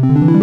thank you.